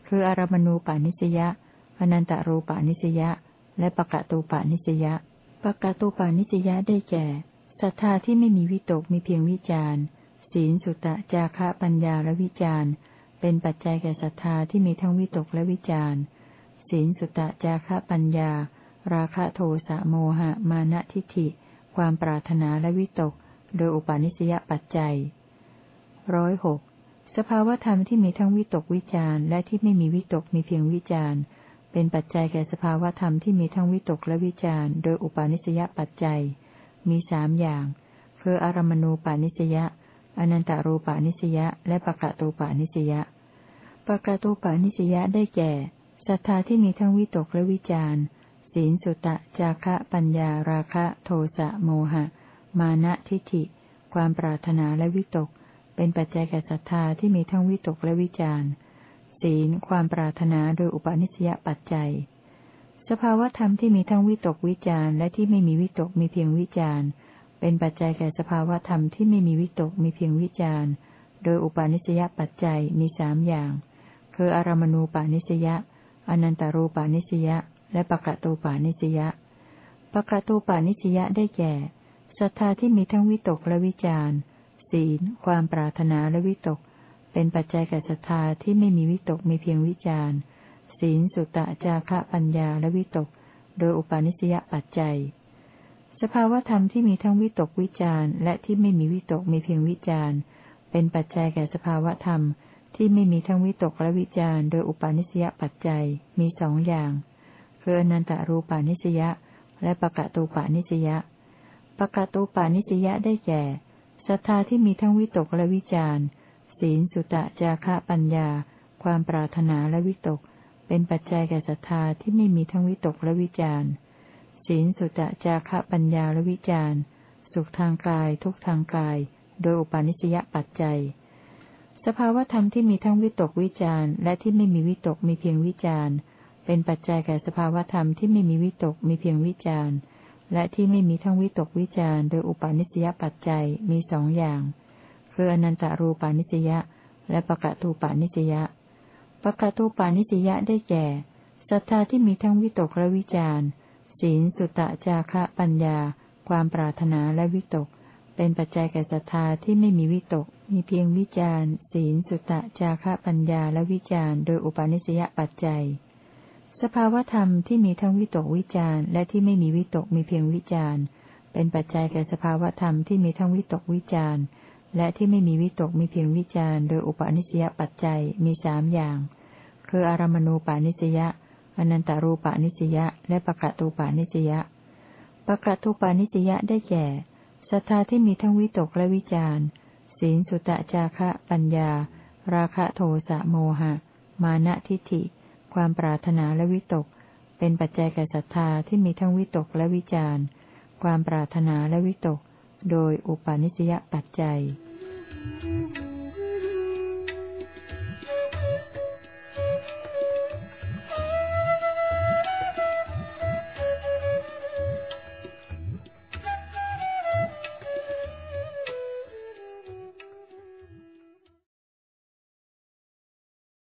คืออารมณูปาณิสยาอนันตารูปาณิสยาและปะกะตูปาณิสยาปะกะตูปาณิสยาได้แก่ศรัทธาที่ไม่มีวิตกมีเพียงวิจาร ศีลสุตะจาคะปัญญาและวิจารเป็นปัจจัยแก่ศรัทธาที่มีทั้งวิตกและวิจารศีลสุตะจาคะปัญญา ราคะโทสะโมหะ มานะทิฏฐิ ความปรารถนาและวิตก โดยอุปาณิสยปัจจัยร้อยหกสภาวธรรมที่มีทั้งวิตกวิจารและที่ไม่มีวิตกมีเพียงวิจารเป็นปัจจัยแก่สภาวธรรมที่มีทั้งวิตกและวิจารโดยอุปาณิสยปัจจัย มีสามอย่าง คืออารมณูปาณิสยา อนันตารูปาณิสยาและปะกะตูปาณิสยาปะกะตูปาณิสยาได้แก่ศรัทธาที่มีทั้งวิตกและวิจารศีลสุตะจาคะปัญญาราคะโทสะโมหะ มานะทิฏฐิ ความปรารถนาและวิตก เป็นปัจจัยแก่ศรัทธาที่มีทั้งวิตกและวิจารศีลความปรารถนาโดยอุปาณิสยปัจจัย สภาวธรรมที่มีทั้งวิตกวิจารและที่ไม่มีวิตกมีเพียงวิจาร เป็นปัจจัยแก่สภาวธรรมที่ไม่มีวิตกมีเพียงวิจารโดยอุปาณิสยปัจจัยมีสามอย่าง คืออารมณูปาณิสยาอนันตารูปาณิสยาและปะกะตูปาณิสยาปะกะตูปาณิสยาได้แก่ศรัทธาที่มีทั้งวิตกและวิจารศีล ความปรารถนาและวิตก เป็นปัจจัยแก่ศรัทธาที่ไม่มีวิตกมีเพียงวิจารศีล สุตะจาคะปัญญาและวิตก โดยอุปาณิสยปัจจัย สภาวธรรมที่มีทั้งวิตกวิจารและที่ไม่มีวิตกมีเพียงวิจารเป็นปัจจัยแก่สภาวธรรม ที่ไม่มีทั้งวิตกและวิจารโดยอุปาณิสยปัจจัยมีสองอย่างคืออนันตารูปาณิสยาและปะกะตูปาณิสยาปะกะตูปาณิสยาได้แก่ศรัทธาที่มีทั้งวิตกและวิจารศีลสุตะจาคะปัญญา ความปรารถนาและวิตก เป็นปัจจัยแก่ศรัทธาที่ไม่มีทั้งวิตกและวิจาร ศีลสุตะจาคะปัญญาและวิจารสุขทางกายทุกทางกาย โดยอุปาณิสยปัจจัย สภาวธรรมที่มีทั้งวิตกวิจารและที่ไม่มีวิตกมีเพียงวิจารเป็นปัจจัยแก่สภาวธรรมที่ไม่มีวิตกมีเพียงวิจารและที่ไม่มีทั้งวิตกวิจารโดยอุปาณิสยปัจจัยมีสองอย่าง คืออนันตารูปาณิสยาและปะกะตูปาณิสยาปะกะตูปาณิสยาได้แก่ศรัทธาที่มีทั้งวิตกและวิจาร ศีลสุตะจาคะปัญญา ความปรารถนาและวิตก เป็นปัจจัยแก่ศรัทธาที่ไม่มีวิตก มีเพียงวิจารศีลสุตะจาคะปัญญาและวิจารโดยอุปาณิสยปัจจัย สภาวธรรมที่มีทั้งวิตกวิจารและที่ไม่มีวิตกมีเพียงวิจารเป็นปัจจัยแก่สภาวธรรมที่มีทั้งวิตกวิจารและที่ไม่มีวิตกมีเพียงวิจารโดยอุปาณิสยปัจจัยมีสามอย่าง คืออารมณูปาณิสยา อนันตารูปานิสยาและปะกะตูปานิสยาปะกะตูปานิสยาได้แก่ศรัทธาที่มีทั้งวิตกและวิจารศีลสุตะจาคะปัญญา ราคะโทสะโมหะ มานะทิฏฐิ ความปรารถนาและวิตก เป็นปัจจัยแก่ศรัทธาที่มีทั้งวิตกและวิจารความปรารถนาและวิตก โดยอุปาณิสยปัจจัย Thank you.